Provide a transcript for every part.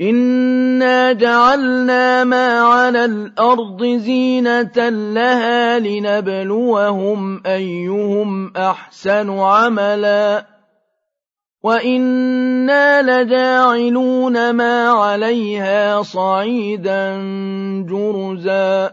إنا جعلنا ما على الأرض زينة لها لنبلوهم أيهم أحسن عملاً وَإِنَّا لَجَاعِلُونَ مَا عَلَيْهَا صَعِيدًا جُرُزًا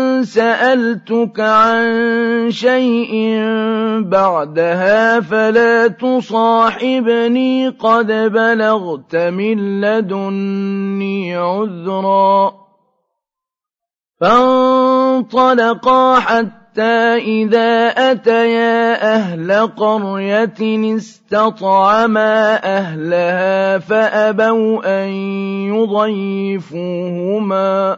سألتك عن شيء بعدها فلا تصاحبني قد بلغت من لدني عذرا. فانطلقا حتى حتى إذا أتيا أهل قرية استطعما أهلها فأبوا أن يضيفوهما.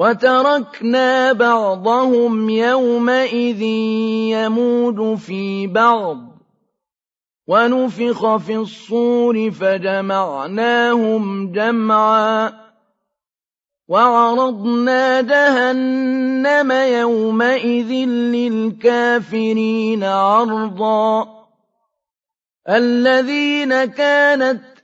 وتركنا بعضهم يومئذ يمود في بعض. ونفخ في الصور فجمعناهم جمعا. وعرضنا جهنم يومئذ للكافرين عرضا. الذين كانت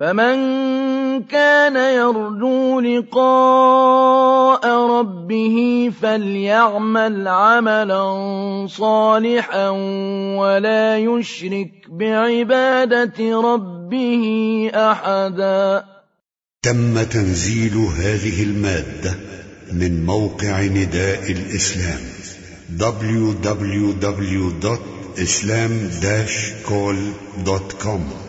فمن كان يرجو لقاء ربه فليعمل عملا صالحا ولا يشرك بعبادة ربه أحدا تم تنزيل هذه المادة من موقع نداء الإسلام www.islam-call.com